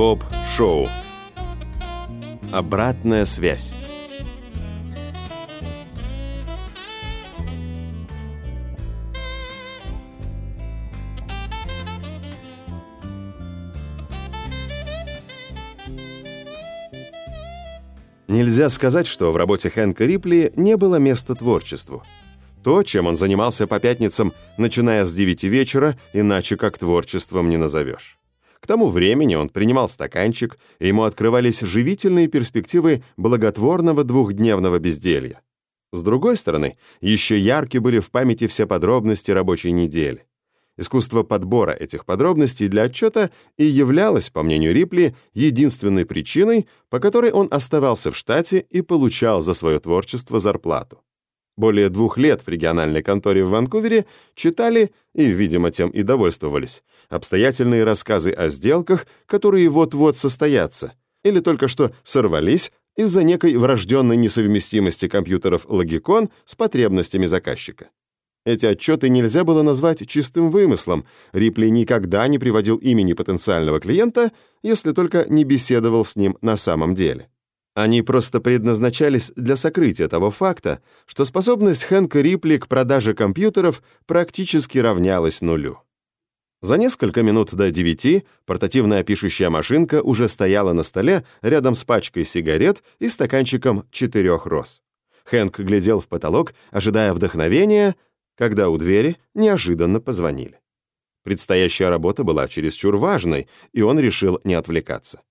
Боб Шоу. Обратная связь. Нельзя сказать, что в работе Хэнка Рипли не было места творчеству. То, чем он занимался по пятницам, начиная с 9 вечера, иначе как творчеством не назовешь. К тому времени он принимал стаканчик, и ему открывались живительные перспективы благотворного двухдневного безделья. С другой стороны, еще ярки были в памяти все подробности рабочей недели. Искусство подбора этих подробностей для отчета и являлось, по мнению Рипли, единственной причиной, по которой он оставался в штате и получал за свое творчество зарплату. Более двух лет в региональной конторе в Ванкувере читали, и, видимо, тем и довольствовались, обстоятельные рассказы о сделках, которые вот-вот состоятся, или только что сорвались из-за некой врожденной несовместимости компьютеров Logicon с потребностями заказчика. Эти отчеты нельзя было назвать чистым вымыслом. Рипли никогда не приводил имени потенциального клиента, если только не беседовал с ним на самом деле. Они просто предназначались для сокрытия того факта, что способность Хэнка Рипли к продаже компьютеров практически равнялась нулю. За несколько минут до девяти портативная пишущая машинка уже стояла на столе рядом с пачкой сигарет и стаканчиком четырех роз. Хэнк глядел в потолок, ожидая вдохновения, когда у двери неожиданно позвонили. Предстоящая работа была чересчур важной, и он решил не отвлекаться.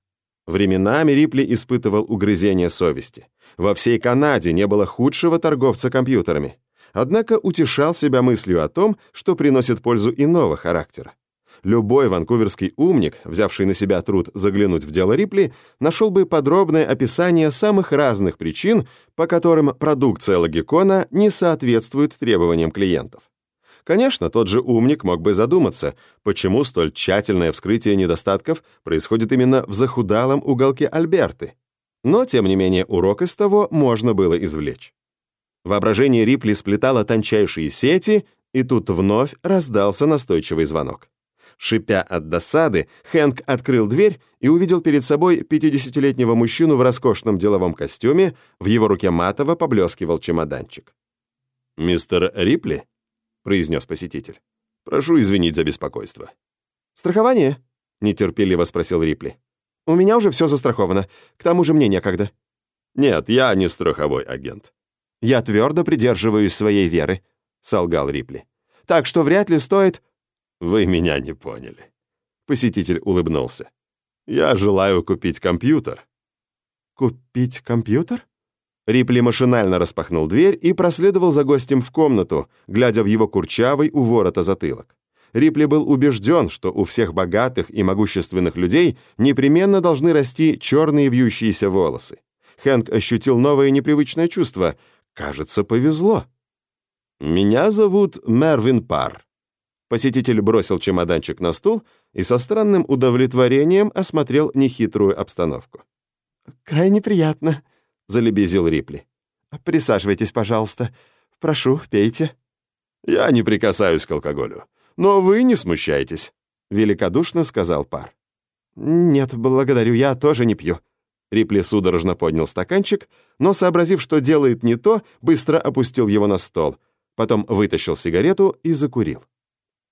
Временами Рипли испытывал угрызение совести. Во всей Канаде не было худшего торговца компьютерами. Однако утешал себя мыслью о том, что приносит пользу иного характера. Любой ванкуверский умник, взявший на себя труд заглянуть в дело Рипли, нашел бы подробное описание самых разных причин, по которым продукция Логикона не соответствует требованиям клиентов. Конечно, тот же умник мог бы задуматься, почему столь тщательное вскрытие недостатков происходит именно в захудалом уголке Альберты. Но, тем не менее, урок из того можно было извлечь. Воображение Рипли сплетало тончайшие сети, и тут вновь раздался настойчивый звонок. Шипя от досады, Хэнк открыл дверь и увидел перед собой 50-летнего мужчину в роскошном деловом костюме, в его руке матово поблескивал чемоданчик. «Мистер Рипли?» — произнес посетитель. «Прошу извинить за беспокойство». «Страхование?» — нетерпеливо спросил Рипли. «У меня уже все застраховано. К тому же мне некогда». «Нет, я не страховой агент». «Я твердо придерживаюсь своей веры», — солгал Рипли. «Так что вряд ли стоит...» «Вы меня не поняли». Посетитель улыбнулся. «Я желаю купить компьютер». «Купить компьютер?» Рипли машинально распахнул дверь и проследовал за гостем в комнату, глядя в его курчавый у ворота затылок. Рипли был убежден, что у всех богатых и могущественных людей непременно должны расти черные вьющиеся волосы. Хэнк ощутил новое непривычное чувство. Кажется, повезло. «Меня зовут Мервин Пар». Посетитель бросил чемоданчик на стул и со странным удовлетворением осмотрел нехитрую обстановку. «Крайне приятно», залебезил Рипли. «Присаживайтесь, пожалуйста. Прошу, пейте». «Я не прикасаюсь к алкоголю. Но вы не смущайтесь», — великодушно сказал пар. «Нет, благодарю, я тоже не пью». Рипли судорожно поднял стаканчик, но, сообразив, что делает не то, быстро опустил его на стол, потом вытащил сигарету и закурил.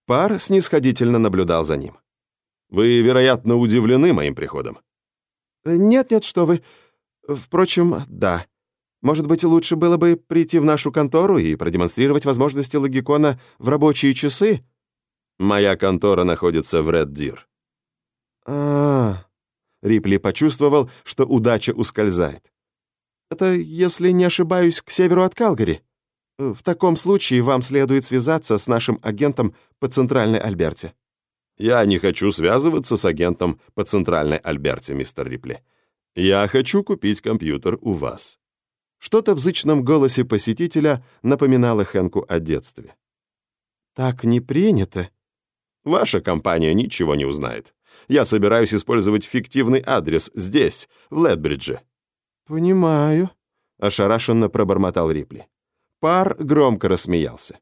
Пар снисходительно наблюдал за ним. «Вы, вероятно, удивлены моим приходом?» «Нет-нет, что вы. Впрочем, да. Может быть, лучше было бы прийти в нашу контору и продемонстрировать возможности логикона в рабочие часы? Моя контора находится в Ред-Дир. А, -а, а Рипли почувствовал, что удача ускользает. Это, если не ошибаюсь, к северу от Калгари. В таком случае вам следует связаться с нашим агентом по Центральной Альберте. Я не хочу связываться с агентом по Центральной Альберте, мистер Рипли. «Я хочу купить компьютер у вас». Что-то в зычном голосе посетителя напоминало Хэнку о детстве. «Так не принято». «Ваша компания ничего не узнает. Я собираюсь использовать фиктивный адрес здесь, в Ледбридже». «Понимаю», — ошарашенно пробормотал Рипли. Пар громко рассмеялся.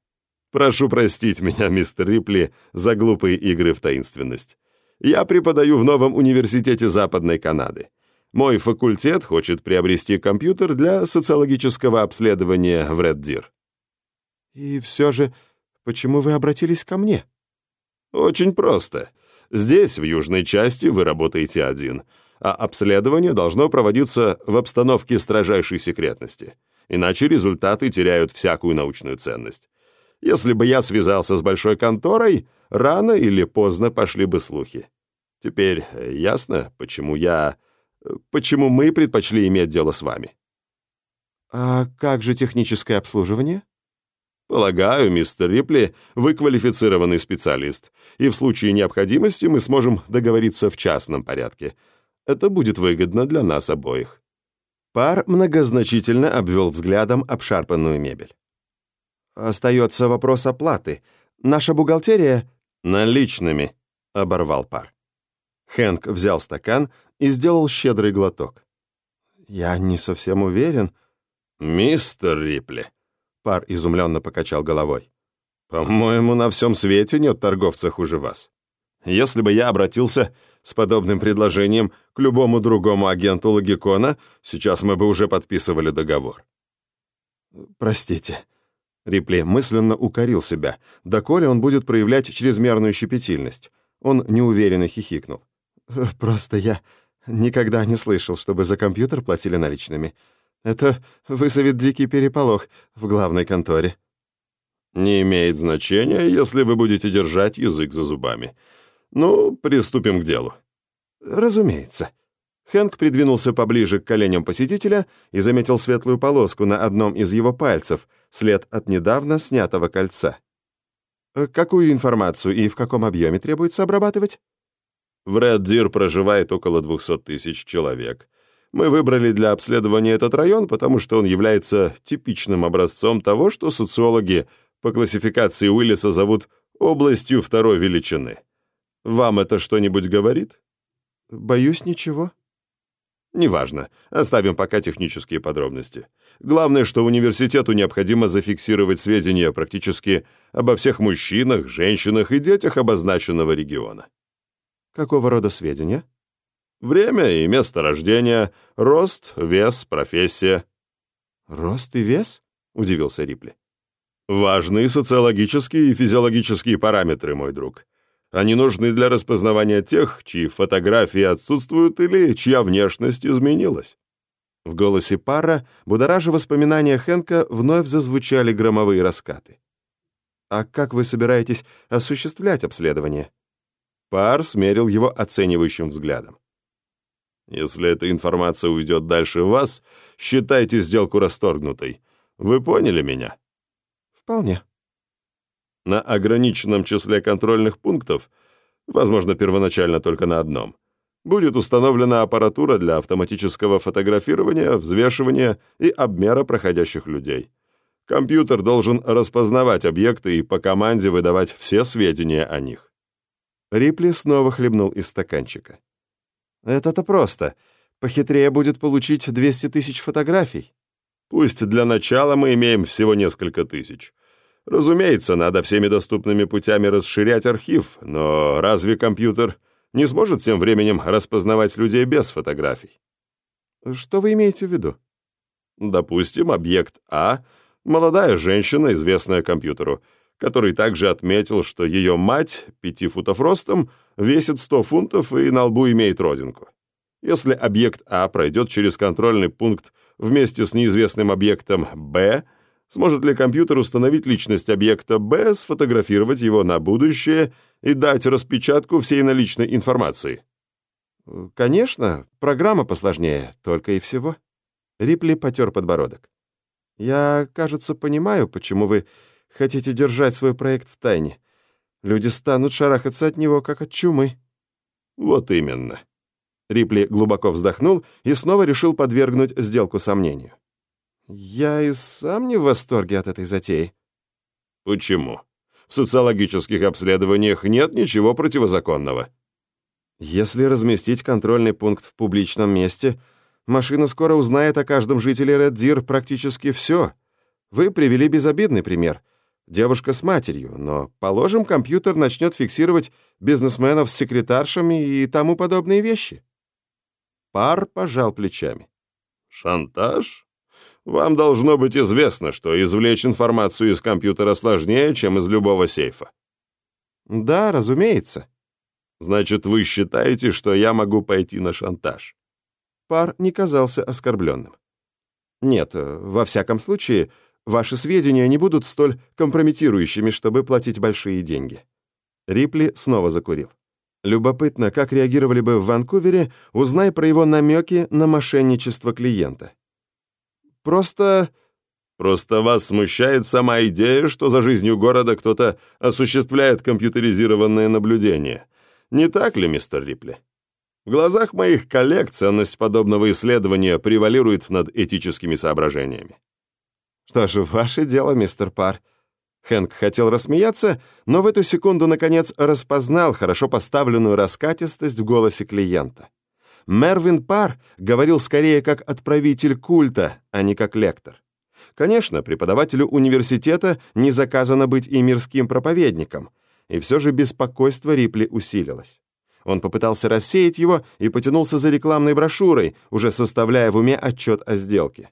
«Прошу простить меня, мистер Рипли, за глупые игры в таинственность. Я преподаю в новом университете Западной Канады. Мой факультет хочет приобрести компьютер для социологического обследования в Реддир. И все же, почему вы обратились ко мне? Очень просто. Здесь, в южной части, вы работаете один, а обследование должно проводиться в обстановке строжайшей секретности. Иначе результаты теряют всякую научную ценность. Если бы я связался с большой конторой, рано или поздно пошли бы слухи. Теперь э, ясно, почему я... Почему мы предпочли иметь дело с вами. А как же техническое обслуживание? Полагаю, мистер Рипли, вы квалифицированный специалист, и в случае необходимости мы сможем договориться в частном порядке. Это будет выгодно для нас обоих. Пар многозначительно обвел взглядом обшарпанную мебель. Остается вопрос оплаты. Наша бухгалтерия... Наличными, оборвал пар. Хэнк взял стакан и сделал щедрый глоток. Я не совсем уверен. Мистер Рипли, пар изумленно покачал головой. По-моему, на всем свете нет торговца хуже вас. Если бы я обратился с подобным предложением к любому другому агенту Логикона, сейчас мы бы уже подписывали договор. Простите, Рипли мысленно укорил себя. Доколе он будет проявлять чрезмерную щепетильность. Он неуверенно хихикнул. «Просто я никогда не слышал, чтобы за компьютер платили наличными. Это вызовет дикий переполох в главной конторе». «Не имеет значения, если вы будете держать язык за зубами. Ну, приступим к делу». «Разумеется». Хэнк придвинулся поближе к коленям посетителя и заметил светлую полоску на одном из его пальцев, след от недавно снятого кольца. «Э, «Какую информацию и в каком объеме требуется обрабатывать?» «В Ред-Дир проживает около 200 тысяч человек. Мы выбрали для обследования этот район, потому что он является типичным образцом того, что социологи по классификации Уиллиса зовут областью второй величины. Вам это что-нибудь говорит?» «Боюсь, ничего», Неважно, оставим пока технические подробности. Главное, что университету необходимо зафиксировать сведения практически обо всех мужчинах, женщинах и детях обозначенного региона. Какого рода сведения? Время и место рождения, рост, вес, профессия. Рост и вес? Удивился Рипли. Важные социологические и физиологические параметры, мой друг. Они нужны для распознавания тех, чьи фотографии отсутствуют или чья внешность изменилась. В голосе пара, будоража воспоминания Хенка, вновь зазвучали громовые раскаты. «А как вы собираетесь осуществлять обследование?» Пар смерил его оценивающим взглядом. «Если эта информация уйдет дальше вас, считайте сделку расторгнутой. Вы поняли меня?» «Вполне», на ограниченном числе контрольных пунктов, возможно, первоначально только на одном, будет установлена аппаратура для автоматического фотографирования, взвешивания и обмера проходящих людей. Компьютер должен распознавать объекты и по команде выдавать все сведения о них. Рипли снова хлебнул из стаканчика. «Это-то просто. Похитрее будет получить 200 тысяч фотографий». «Пусть для начала мы имеем всего несколько тысяч. Разумеется, надо всеми доступными путями расширять архив, но разве компьютер не сможет тем временем распознавать людей без фотографий? Что вы имеете в виду? Допустим, объект А — молодая женщина, известная компьютеру, который также отметил, что ее мать, пяти футов ростом, весит 100 фунтов и на лбу имеет родинку. Если объект А пройдет через контрольный пункт вместе с неизвестным объектом Б — Сможет ли компьютер установить личность объекта Б, сфотографировать его на будущее и дать распечатку всей наличной информации? Конечно, программа посложнее, только и всего. Рипли потер подбородок. Я, кажется, понимаю, почему вы хотите держать свой проект в тайне. Люди станут шарахаться от него, как от чумы. Вот именно. Рипли глубоко вздохнул и снова решил подвергнуть сделку сомнению. Я и сам не в восторге от этой затеи. Почему? В социологических обследованиях нет ничего противозаконного. Если разместить контрольный пункт в публичном месте, машина скоро узнает о каждом жителе Реддир практически все. Вы привели безобидный пример. Девушка с матерью, но, положим, компьютер начнет фиксировать бизнесменов с секретаршами и тому подобные вещи. Пар пожал плечами. «Шантаж? Вам должно быть известно, что извлечь информацию из компьютера сложнее, чем из любого сейфа». «Да, разумеется». «Значит, вы считаете, что я могу пойти на шантаж?» Пар не казался оскорбленным. «Нет, во всяком случае, ваши сведения не будут столь компрометирующими, чтобы платить большие деньги». Рипли снова закурил. Любопытно, как реагировали бы в Ванкувере, узнай про его намеки на мошенничество клиента. Просто... Просто вас смущает сама идея, что за жизнью города кто-то осуществляет компьютеризированное наблюдение. Не так ли, мистер Рипли? В глазах моих коллег ценность подобного исследования превалирует над этическими соображениями. Что ж, ваше дело, мистер Пар. Хэнк хотел рассмеяться, но в эту секунду, наконец, распознал хорошо поставленную раскатистость в голосе клиента. Мервин Пар говорил скорее как отправитель культа, а не как лектор. Конечно, преподавателю университета не заказано быть и мирским проповедником, и все же беспокойство Рипли усилилось. Он попытался рассеять его и потянулся за рекламной брошюрой, уже составляя в уме отчет о сделке.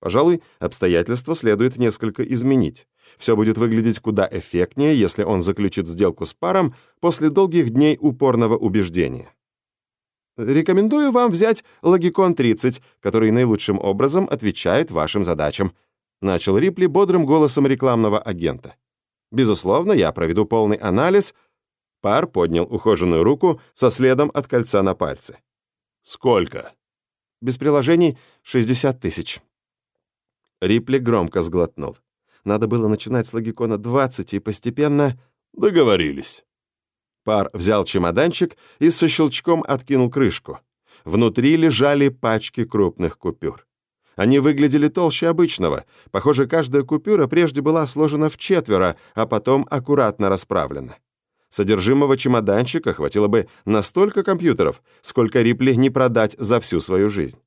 Пожалуй, обстоятельства следует несколько изменить. Все будет выглядеть куда эффектнее, если он заключит сделку с паром после долгих дней упорного убеждения. Рекомендую вам взять Logicon 30, который наилучшим образом отвечает вашим задачам, начал Рипли бодрым голосом рекламного агента. Безусловно, я проведу полный анализ. Пар поднял ухоженную руку со следом от кольца на пальце. Сколько? Без приложений 60 тысяч. Рипли громко сглотнул. Надо было начинать с логикона 20 и постепенно... Договорились. Пар взял чемоданчик и со щелчком откинул крышку. Внутри лежали пачки крупных купюр. Они выглядели толще обычного. Похоже, каждая купюра прежде была сложена в четверо, а потом аккуратно расправлена. Содержимого чемоданчика хватило бы на столько компьютеров, сколько Рипли не продать за всю свою жизнь.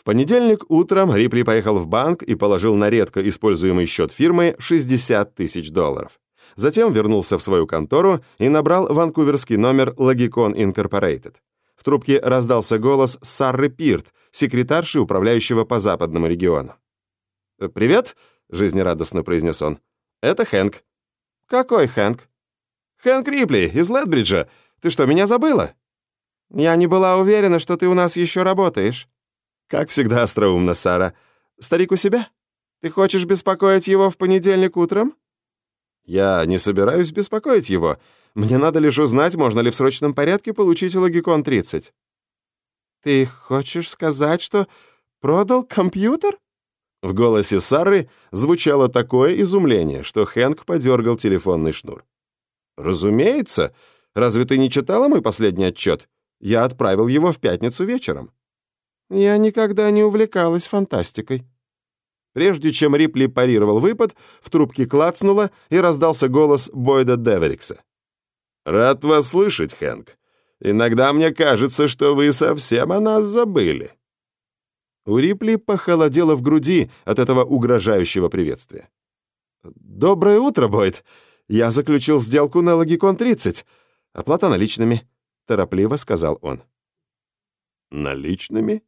В понедельник утром Рипли поехал в банк и положил на редко используемый счет фирмы 60 тысяч долларов. Затем вернулся в свою контору и набрал ванкуверский номер Logicon Incorporated. В трубке раздался голос Сарры Пирт, секретарши, управляющего по западному региону. «Привет», — жизнерадостно произнес он. «Это Хэнк». «Какой Хэнк?» «Хэнк Рипли из Ледбриджа. Ты что, меня забыла?» «Я не была уверена, что ты у нас еще работаешь». Как всегда остроумно, Сара. Старик у себя? Ты хочешь беспокоить его в понедельник утром? Я не собираюсь беспокоить его. Мне надо лишь узнать, можно ли в срочном порядке получить логикон 30. Ты хочешь сказать, что продал компьютер? В голосе Сары звучало такое изумление, что Хэнк подергал телефонный шнур. «Разумеется. Разве ты не читала мой последний отчет? Я отправил его в пятницу вечером». Я никогда не увлекалась фантастикой. Прежде чем Рипли парировал выпад, в трубке клацнуло и раздался голос Бойда Деверикса. «Рад вас слышать, Хэнк. Иногда мне кажется, что вы совсем о нас забыли». У Рипли похолодело в груди от этого угрожающего приветствия. «Доброе утро, Бойд. Я заключил сделку на Логикон 30. Оплата наличными», — торопливо сказал он. «Наличными?»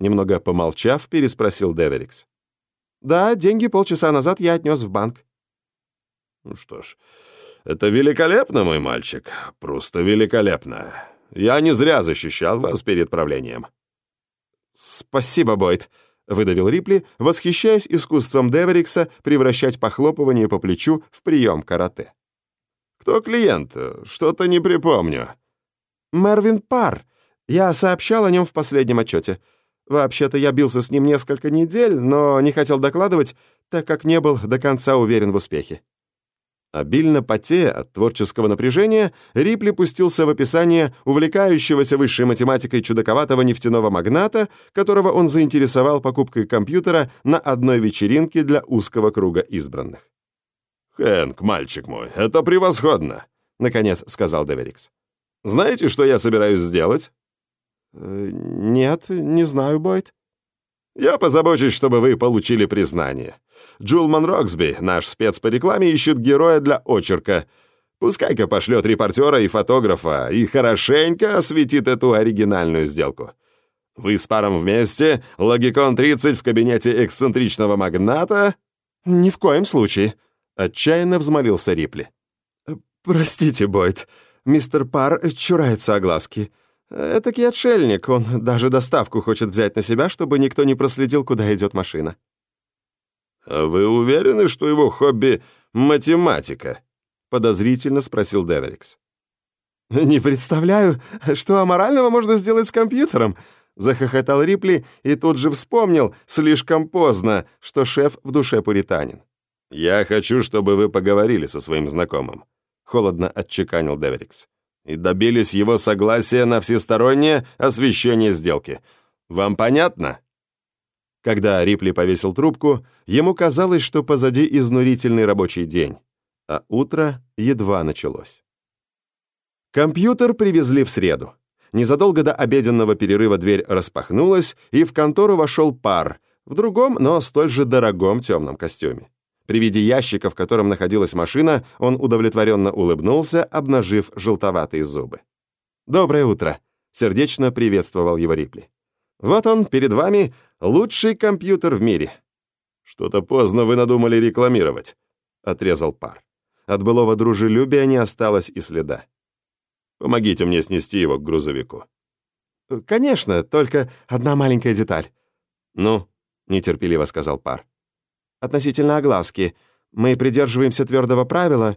Немного помолчав, переспросил Деверикс. «Да, деньги полчаса назад я отнес в банк». «Ну что ж, это великолепно, мой мальчик, просто великолепно. Я не зря защищал вас перед правлением». «Спасибо, Бойд», — выдавил Рипли, восхищаясь искусством Деверикса превращать похлопывание по плечу в прием карате. «Кто клиент? Что-то не припомню». «Мервин Пар. Я сообщал о нем в последнем отчете. Вообще-то я бился с ним несколько недель, но не хотел докладывать, так как не был до конца уверен в успехе. Обильно потея от творческого напряжения, Рипли пустился в описание увлекающегося высшей математикой чудаковатого нефтяного магната, которого он заинтересовал покупкой компьютера на одной вечеринке для узкого круга избранных. «Хэнк, мальчик мой, это превосходно!» — наконец сказал Деверикс. «Знаете, что я собираюсь сделать?» Э, «Нет, не знаю, Бойд». Я позабочусь, чтобы вы получили признание. Джулман Роксби, наш спец по рекламе, ищет героя для очерка. Пускай-ка пошлет репортера и фотографа и хорошенько осветит эту оригинальную сделку. Вы с паром вместе, Логикон 30 в кабинете эксцентричного магната?» «Ни в коем случае», — отчаянно взмолился Рипли. «Простите, Бойд, мистер Пар чурается огласки. Этакий отшельник, он даже доставку хочет взять на себя, чтобы никто не проследил, куда идет машина». «А вы уверены, что его хобби — математика?» — подозрительно спросил Деверикс. «Не представляю, что аморального можно сделать с компьютером», — захохотал Рипли и тут же вспомнил, слишком поздно, что шеф в душе пуританин. «Я хочу, чтобы вы поговорили со своим знакомым», — холодно отчеканил Деверикс и добились его согласия на всестороннее освещение сделки. Вам понятно?» Когда Рипли повесил трубку, ему казалось, что позади изнурительный рабочий день, а утро едва началось. Компьютер привезли в среду. Незадолго до обеденного перерыва дверь распахнулась, и в контору вошел пар в другом, но столь же дорогом темном костюме. При виде ящика, в котором находилась машина, он удовлетворенно улыбнулся, обнажив желтоватые зубы. «Доброе утро!» — сердечно приветствовал его Рипли. «Вот он, перед вами, лучший компьютер в мире». «Что-то поздно вы надумали рекламировать», — отрезал пар. От былого дружелюбия не осталось и следа. «Помогите мне снести его к грузовику». «Конечно, только одна маленькая деталь». «Ну?» — нетерпеливо сказал пар относительно огласки. Мы придерживаемся твердого правила».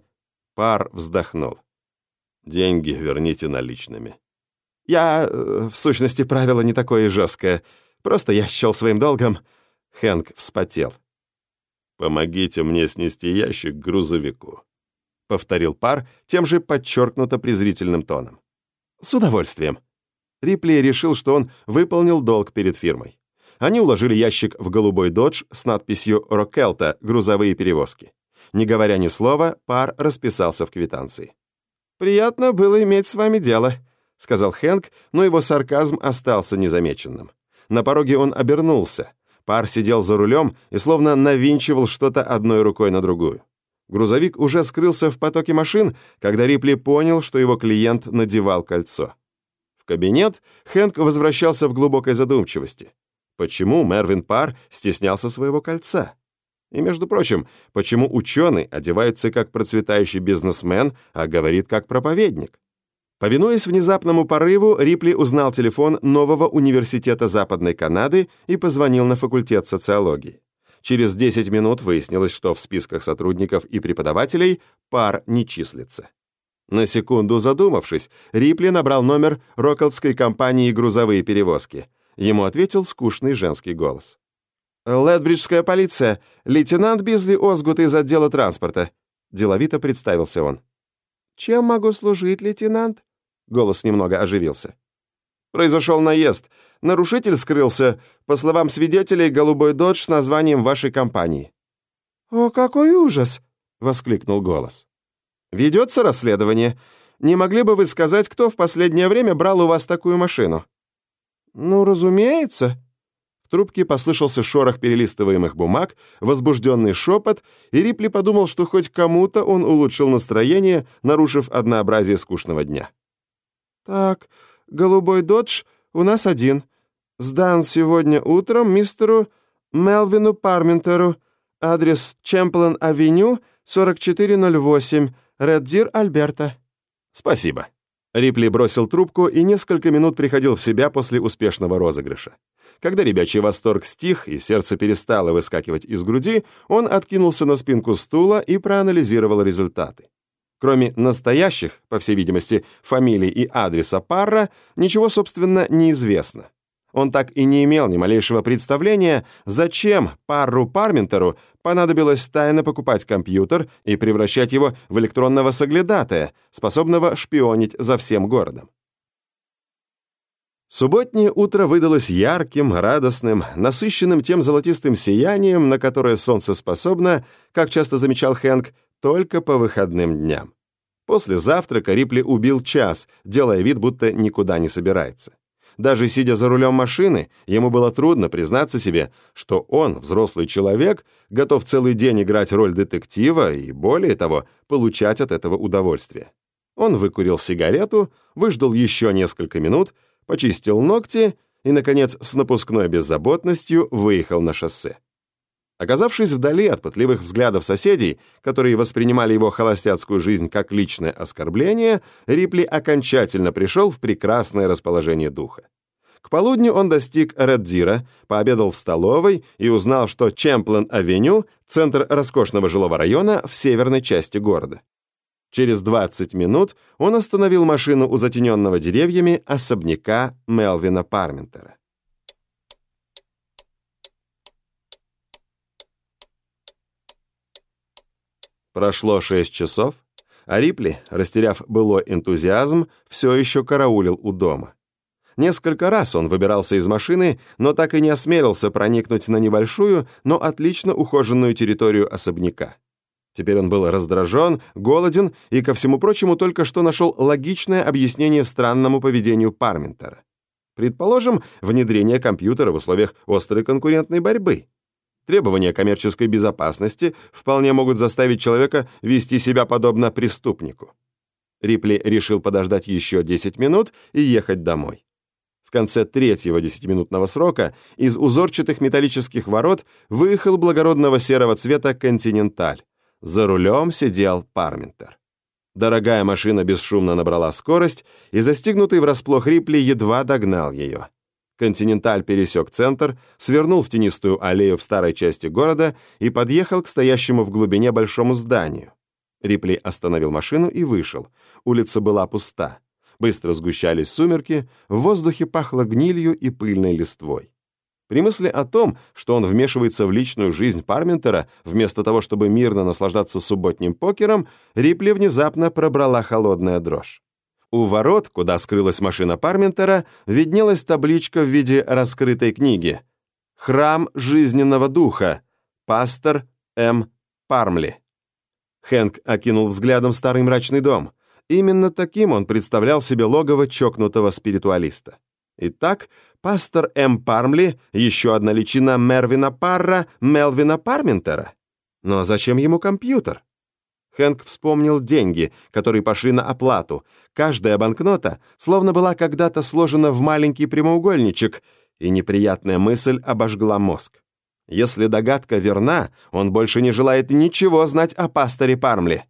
Пар вздохнул. «Деньги верните наличными». «Я, э, в сущности, правило не такое жесткое. Просто я счел своим долгом». Хэнк вспотел. «Помогите мне снести ящик к грузовику», — повторил пар тем же подчеркнуто презрительным тоном. «С удовольствием». Рипли решил, что он выполнил долг перед фирмой. Они уложили ящик в голубой додж с надписью «Рокелта. Грузовые перевозки». Не говоря ни слова, пар расписался в квитанции. «Приятно было иметь с вами дело», — сказал Хэнк, но его сарказм остался незамеченным. На пороге он обернулся. Пар сидел за рулем и словно навинчивал что-то одной рукой на другую. Грузовик уже скрылся в потоке машин, когда Рипли понял, что его клиент надевал кольцо. В кабинет Хэнк возвращался в глубокой задумчивости. Почему Мервин Пар стеснялся своего кольца? И, между прочим, почему ученый одевается как процветающий бизнесмен, а говорит как проповедник? Повинуясь внезапному порыву, Рипли узнал телефон нового университета Западной Канады и позвонил на факультет социологии. Через 10 минут выяснилось, что в списках сотрудников и преподавателей пар не числится. На секунду задумавшись, Рипли набрал номер Рокалдской компании «Грузовые перевозки», Ему ответил скучный женский голос. «Ледбриджская полиция, лейтенант Бизли Озгут из отдела транспорта», — деловито представился он. «Чем могу служить, лейтенант?» Голос немного оживился. «Произошел наезд. Нарушитель скрылся. По словам свидетелей, голубой додж с названием вашей компании». «О, какой ужас!» — воскликнул голос. «Ведется расследование. Не могли бы вы сказать, кто в последнее время брал у вас такую машину?» «Ну, разумеется». В трубке послышался шорох перелистываемых бумаг, возбужденный шепот, и Рипли подумал, что хоть кому-то он улучшил настроение, нарушив однообразие скучного дня. «Так, голубой додж у нас один. Сдан сегодня утром мистеру Мелвину Парментеру. Адрес Чемплен-авеню, 4408, Реддир, Альберта». «Спасибо». Рипли бросил трубку и несколько минут приходил в себя после успешного розыгрыша. Когда ребячий восторг стих и сердце перестало выскакивать из груди, он откинулся на спинку стула и проанализировал результаты. Кроме настоящих, по всей видимости, фамилий и адреса Парра, ничего, собственно, не известно. Он так и не имел ни малейшего представления, зачем Парру Парментеру понадобилось тайно покупать компьютер и превращать его в электронного соглядатая, способного шпионить за всем городом. Субботнее утро выдалось ярким, радостным, насыщенным тем золотистым сиянием, на которое солнце способно, как часто замечал Хэнк, только по выходным дням. После завтрака Рипли убил час, делая вид, будто никуда не собирается. Даже сидя за рулем машины, ему было трудно признаться себе, что он, взрослый человек, готов целый день играть роль детектива и, более того, получать от этого удовольствие. Он выкурил сигарету, выждал еще несколько минут, почистил ногти и, наконец, с напускной беззаботностью выехал на шоссе. Оказавшись вдали от пытливых взглядов соседей, которые воспринимали его холостяцкую жизнь как личное оскорбление, Рипли окончательно пришел в прекрасное расположение духа. К полудню он достиг Реддира, пообедал в столовой и узнал, что Чемплен-авеню — центр роскошного жилого района в северной части города. Через 20 минут он остановил машину у затененного деревьями особняка Мелвина Парментера. Прошло шесть часов, а Рипли, растеряв былой энтузиазм, все еще караулил у дома. Несколько раз он выбирался из машины, но так и не осмелился проникнуть на небольшую, но отлично ухоженную территорию особняка. Теперь он был раздражен, голоден и, ко всему прочему, только что нашел логичное объяснение странному поведению Парментера. Предположим, внедрение компьютера в условиях острой конкурентной борьбы. Требования коммерческой безопасности вполне могут заставить человека вести себя подобно преступнику. Рипли решил подождать еще 10 минут и ехать домой. В конце третьего десятиминутного срока из узорчатых металлических ворот выехал благородного серого цвета «Континенталь». За рулем сидел Парментер. Дорогая машина бесшумно набрала скорость, и застигнутый врасплох Рипли едва догнал ее. Континенталь пересек центр, свернул в тенистую аллею в старой части города и подъехал к стоящему в глубине большому зданию. Рипли остановил машину и вышел. Улица была пуста. Быстро сгущались сумерки, в воздухе пахло гнилью и пыльной листвой. При мысли о том, что он вмешивается в личную жизнь Парментера, вместо того, чтобы мирно наслаждаться субботним покером, Рипли внезапно пробрала холодная дрожь. У ворот, куда скрылась машина Парментера, виднелась табличка в виде раскрытой книги. «Храм жизненного духа. Пастор М. Пармли». Хэнк окинул взглядом старый мрачный дом. Именно таким он представлял себе логово чокнутого спиритуалиста. Итак, пастор М. Пармли — еще одна личина Мервина Парра, Мелвина Парментера. Но зачем ему компьютер? Хэнк вспомнил деньги, которые пошли на оплату. Каждая банкнота словно была когда-то сложена в маленький прямоугольничек, и неприятная мысль обожгла мозг. Если догадка верна, он больше не желает ничего знать о пасторе Пармли.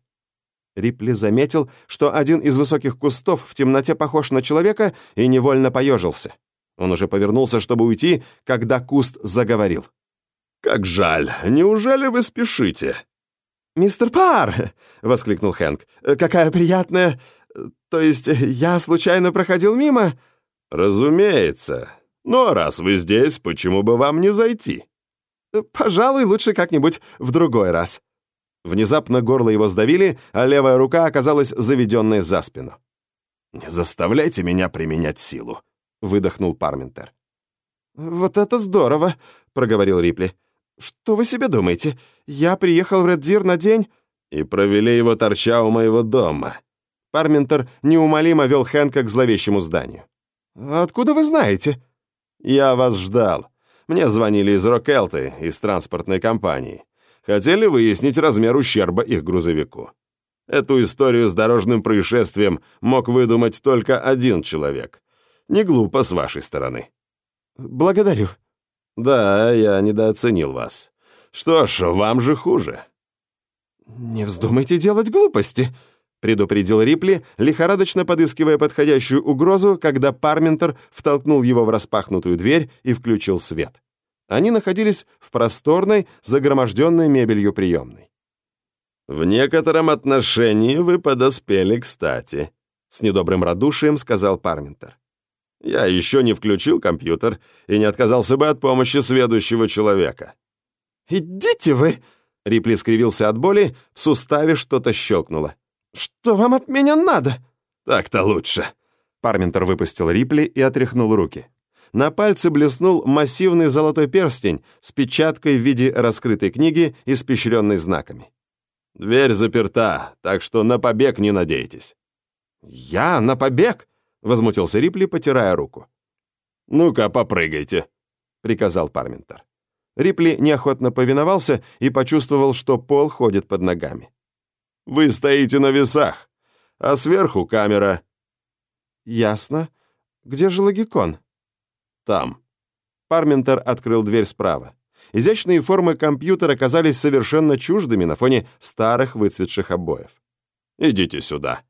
Рипли заметил, что один из высоких кустов в темноте похож на человека и невольно поежился. Он уже повернулся, чтобы уйти, когда куст заговорил. «Как жаль! Неужели вы спешите?» «Мистер Пар!» — воскликнул Хэнк. «Какая приятная... То есть я случайно проходил мимо?» «Разумеется. Но раз вы здесь, почему бы вам не зайти?» «Пожалуй, лучше как-нибудь в другой раз». Внезапно горло его сдавили, а левая рука оказалась заведенной за спину. «Не заставляйте меня применять силу», — выдохнул Парментер. «Вот это здорово», — проговорил Рипли. «Что вы себе думаете? Я приехал в Реддир на день...» «И провели его торча у моего дома». Парментер неумолимо вел Хэнка к зловещему зданию. «Откуда вы знаете?» «Я вас ждал. Мне звонили из Рокелты, из транспортной компании. Хотели выяснить размер ущерба их грузовику. Эту историю с дорожным происшествием мог выдумать только один человек. Не глупо с вашей стороны». «Благодарю», да, я недооценил вас. Что ж, вам же хуже. Не вздумайте делать глупости, предупредил Рипли, лихорадочно подыскивая подходящую угрозу, когда Парментер втолкнул его в распахнутую дверь и включил свет. Они находились в просторной, загроможденной мебелью приемной. «В некотором отношении вы подоспели кстати», — с недобрым радушием сказал Парментер. Я еще не включил компьютер и не отказался бы от помощи сведущего человека». «Идите вы!» — Рипли скривился от боли, в суставе что-то щелкнуло. «Что вам от меня надо?» «Так-то лучше». Парментер выпустил Рипли и отряхнул руки. На пальце блеснул массивный золотой перстень с печаткой в виде раскрытой книги, испещренной знаками. «Дверь заперта, так что на побег не надейтесь». «Я на побег?» возмутился Рипли, потирая руку. «Ну-ка, попрыгайте», — приказал Парментер. Рипли неохотно повиновался и почувствовал, что пол ходит под ногами. «Вы стоите на весах, а сверху камера». «Ясно. Где же логикон?» «Там». Парментер открыл дверь справа. Изящные формы компьютера казались совершенно чуждыми на фоне старых выцветших обоев. «Идите сюда».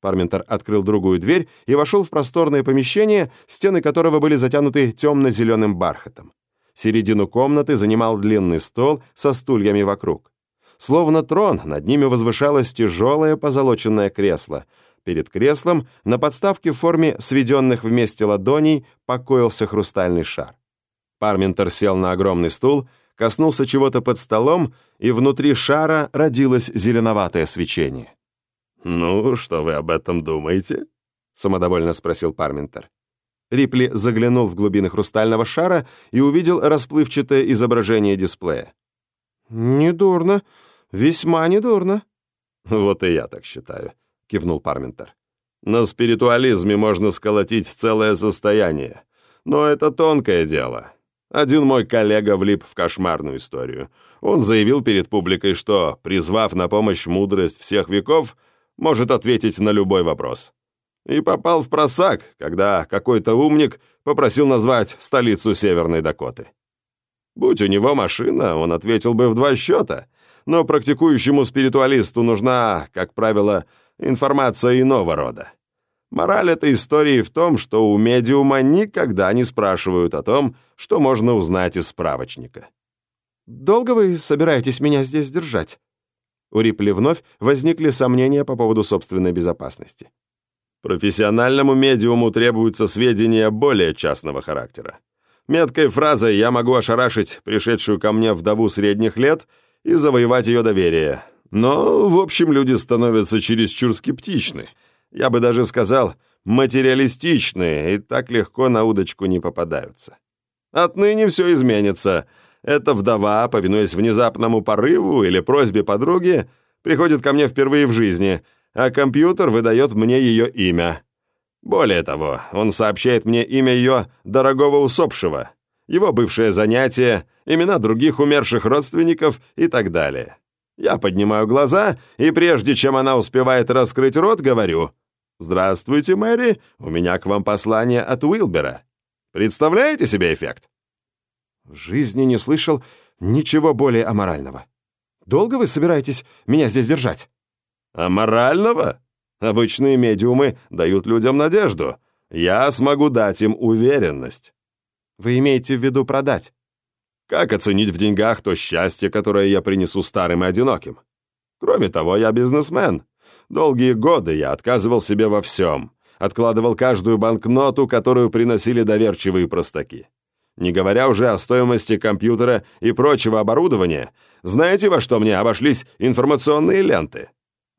Парментер открыл другую дверь и вошел в просторное помещение, стены которого были затянуты темно-зеленым бархатом. Середину комнаты занимал длинный стол со стульями вокруг. Словно трон, над ними возвышалось тяжелое позолоченное кресло. Перед креслом на подставке в форме сведенных вместе ладоней покоился хрустальный шар. Парментер сел на огромный стул, коснулся чего-то под столом, и внутри шара родилось зеленоватое свечение. «Ну, что вы об этом думаете?» — самодовольно спросил Парментер. Рипли заглянул в глубины хрустального шара и увидел расплывчатое изображение дисплея. «Недурно, весьма недурно». «Вот и я так считаю», — кивнул Парментер. «На спиритуализме можно сколотить целое состояние, но это тонкое дело. Один мой коллега влип в кошмарную историю. Он заявил перед публикой, что, призвав на помощь мудрость всех веков, может ответить на любой вопрос. И попал в просак, когда какой-то умник попросил назвать столицу Северной Дакоты. Будь у него машина, он ответил бы в два счета, но практикующему спиритуалисту нужна, как правило, информация иного рода. Мораль этой истории в том, что у медиума никогда не спрашивают о том, что можно узнать из справочника. «Долго вы собираетесь меня здесь держать?» У Рипли вновь возникли сомнения по поводу собственной безопасности. Профессиональному медиуму требуются сведения более частного характера. Меткой фразой я могу ошарашить пришедшую ко мне вдову средних лет и завоевать ее доверие. Но, в общем, люди становятся чересчур скептичны. Я бы даже сказал, материалистичны и так легко на удочку не попадаются. Отныне все изменится — эта вдова, повинуясь внезапному порыву или просьбе подруги, приходит ко мне впервые в жизни, а компьютер выдает мне ее имя. Более того, он сообщает мне имя ее дорогого усопшего, его бывшее занятие, имена других умерших родственников и так далее. Я поднимаю глаза, и прежде чем она успевает раскрыть рот, говорю «Здравствуйте, Мэри, у меня к вам послание от Уилбера». Представляете себе эффект? В жизни не слышал ничего более аморального. Долго вы собираетесь меня здесь держать? Аморального? Обычные медиумы дают людям надежду. Я смогу дать им уверенность. Вы имеете в виду продать? Как оценить в деньгах то счастье, которое я принесу старым и одиноким? Кроме того, я бизнесмен. Долгие годы я отказывал себе во всем. Откладывал каждую банкноту, которую приносили доверчивые простаки. Не говоря уже о стоимости компьютера и прочего оборудования, знаете, во что мне обошлись информационные ленты?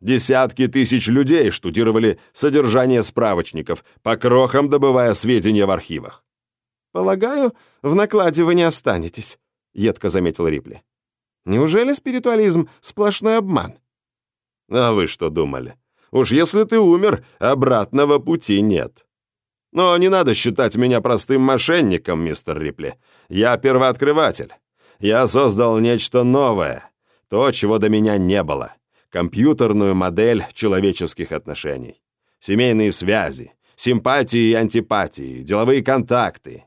Десятки тысяч людей штудировали содержание справочников, по крохам добывая сведения в архивах. «Полагаю, в накладе вы не останетесь», — едко заметил Рипли. «Неужели спиритуализм — сплошной обман?» «А вы что думали? Уж если ты умер, обратного пути нет». Но не надо считать меня простым мошенником, мистер Рипли. Я первооткрыватель. Я создал нечто новое, то, чего до меня не было. Компьютерную модель человеческих отношений. Семейные связи, симпатии и антипатии, деловые контакты.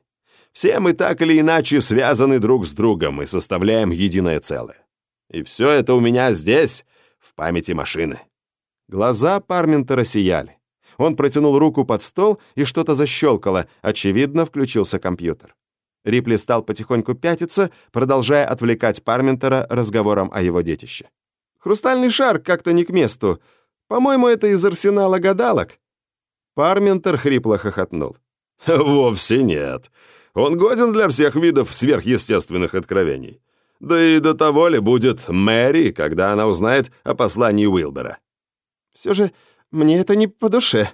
Все мы так или иначе связаны друг с другом и составляем единое целое. И все это у меня здесь, в памяти машины. Глаза Парментера сияли. Он протянул руку под стол, и что-то защелкало. Очевидно, включился компьютер. Рипли стал потихоньку пятиться, продолжая отвлекать Парментера разговором о его детище. «Хрустальный шар как-то не к месту. По-моему, это из арсенала гадалок». Парментер хрипло хохотнул. «Вовсе нет. Он годен для всех видов сверхъестественных откровений. Да и до того ли будет Мэри, когда она узнает о послании Уилбера?» «Все же «Мне это не по душе».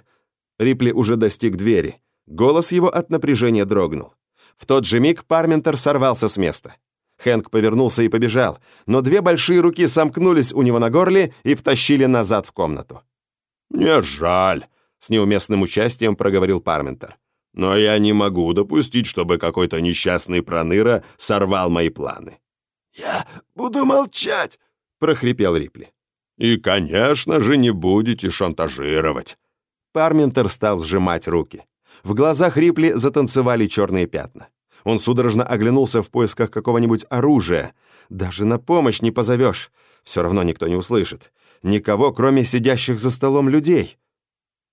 Рипли уже достиг двери. Голос его от напряжения дрогнул. В тот же миг Парментер сорвался с места. Хэнк повернулся и побежал, но две большие руки сомкнулись у него на горле и втащили назад в комнату. «Мне жаль», — с неуместным участием проговорил Парментер. Но я не могу допустить, чтобы какой-то несчастный проныра сорвал мои планы». «Я буду молчать!» — прохрипел Рипли. «И, конечно же, не будете шантажировать». Парментер стал сжимать руки. В глазах Рипли затанцевали черные пятна. Он судорожно оглянулся в поисках какого-нибудь оружия. Даже на помощь не позовешь. Все равно никто не услышит. Никого, кроме сидящих за столом людей.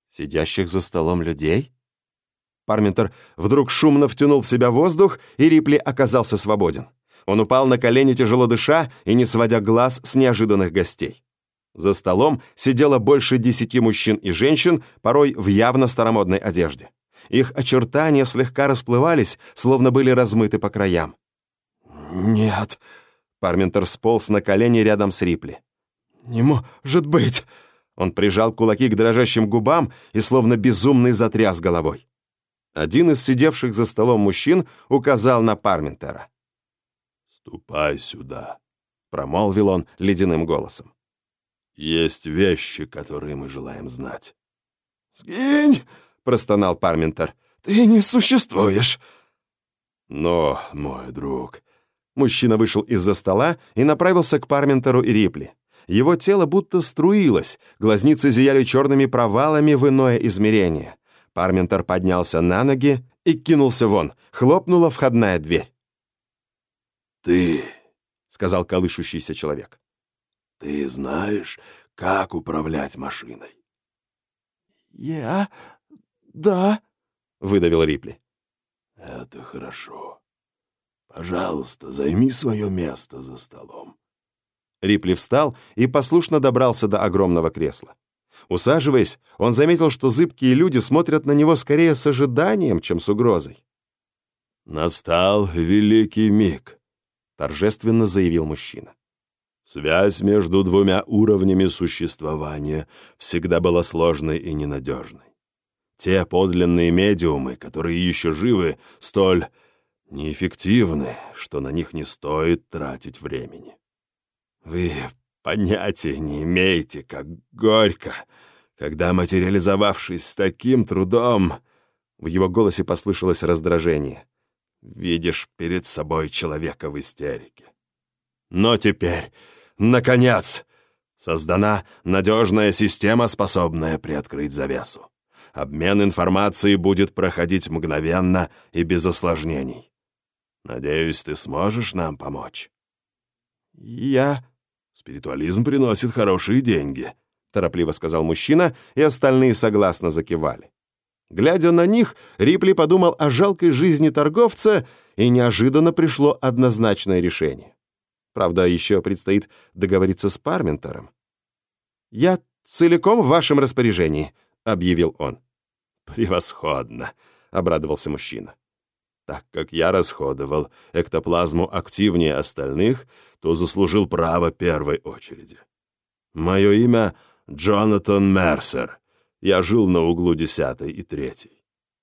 Сидящих за столом людей? Парментер вдруг шумно втянул в себя воздух, и Рипли оказался свободен. Он упал на колени, тяжело дыша и не сводя глаз с неожиданных гостей. За столом сидело больше десяти мужчин и женщин, порой в явно старомодной одежде. Их очертания слегка расплывались, словно были размыты по краям. «Нет», — Парментер сполз на колени рядом с Рипли. «Не может быть!» Он прижал кулаки к дрожащим губам и словно безумный затряс головой. Один из сидевших за столом мужчин указал на Парментера. «Ступай сюда», — промолвил он ледяным голосом. «Есть вещи, которые мы желаем знать». «Сгинь!» — простонал Парментер. «Ты не существуешь!» «Но, мой друг...» Мужчина вышел из-за стола и направился к Парментеру и Рипли. Его тело будто струилось, глазницы зияли черными провалами в иное измерение. Парментер поднялся на ноги и кинулся вон. Хлопнула входная дверь. «Ты», — сказал колышущийся человек, — «ты знаешь, как управлять машиной?» «Я... да», — выдавил Рипли. «Это хорошо. Пожалуйста, займи свое место за столом». Рипли встал и послушно добрался до огромного кресла. Усаживаясь, он заметил, что зыбкие люди смотрят на него скорее с ожиданием, чем с угрозой. «Настал великий миг», торжественно заявил мужчина. Связь между двумя уровнями существования всегда была сложной и ненадежной. Те подлинные медиумы, которые еще живы, столь неэффективны, что на них не стоит тратить времени. Вы понятия не имеете, как горько, когда, материализовавшись с таким трудом, в его голосе послышалось раздражение видишь перед собой человека в истерике. Но теперь, наконец, создана надежная система, способная приоткрыть завесу. Обмен информацией будет проходить мгновенно и без осложнений. Надеюсь, ты сможешь нам помочь. Я... Спиритуализм приносит хорошие деньги, торопливо сказал мужчина, и остальные согласно закивали. Глядя на них, Рипли подумал о жалкой жизни торговца, и неожиданно пришло однозначное решение. Правда, еще предстоит договориться с Парментером. «Я целиком в вашем распоряжении», — объявил он. «Превосходно», — обрадовался мужчина. «Так как я расходовал эктоплазму активнее остальных, то заслужил право первой очереди. Мое имя Джонатан Мерсер, я жил на углу 10 и 3.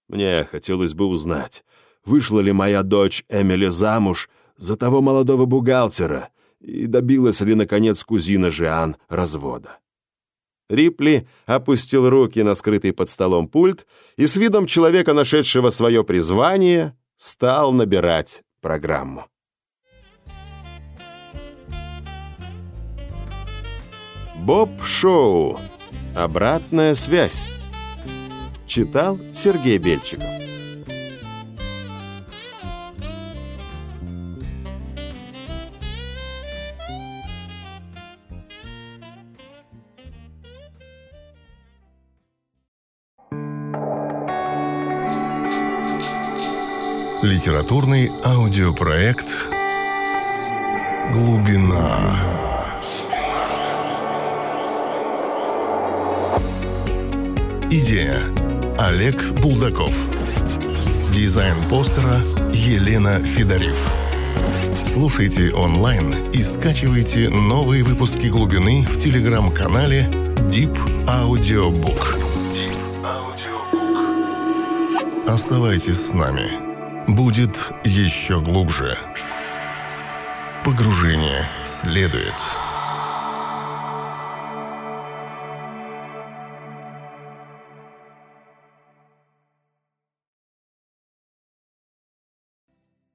Мне хотелось бы узнать, вышла ли моя дочь Эмили замуж за того молодого бухгалтера и добилась ли, наконец, кузина Жиан развода. Рипли опустил руки на скрытый под столом пульт и с видом человека, нашедшего свое призвание, стал набирать программу. Боб Шоу Обратная связь. Читал Сергей Бельчиков. Литературный аудиопроект «Глубина». Идея. Олег Булдаков. Дизайн постера Елена Федорив. Слушайте онлайн и скачивайте новые выпуски глубины в телеграм-канале Deep. Deep Audiobook. Оставайтесь с нами. Будет еще глубже. Погружение следует.